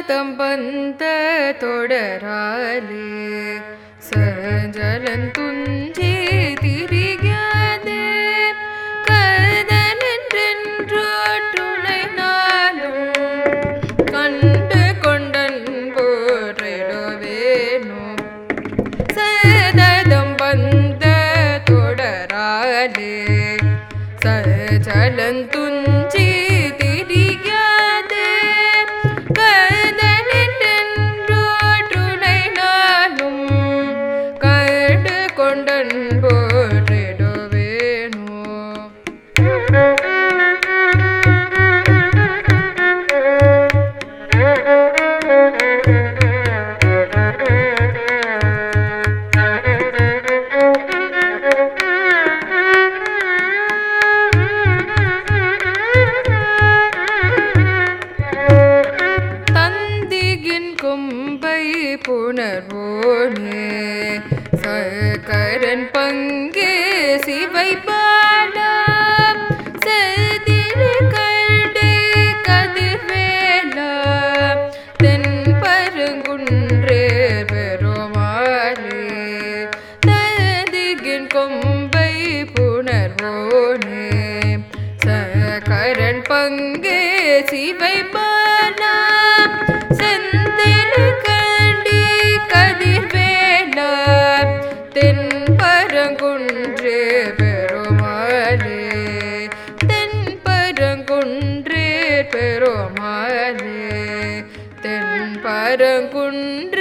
சததம் பந்த தொடராலே சஞ்சலன் துஞ்சி திரிகாதே. துணை நாளும் கண்டு கொண்டன் போரிடுவேனோ சததம் பந்த தொடராலே சஜலன் துஞ்சி தந்திகின் கொம்பை புணர்வோனே சகரன் பங்கே சிவை பாடா செதிரு கண்டே கதிர்வேலா தென் பருங்குன்றே பெருமாளே நதிகின் கொம்பை புணர்வோனே சகரன் பங்கே சிவை பரங்குன்றே பெருமாளே தென் பரங்குன்றே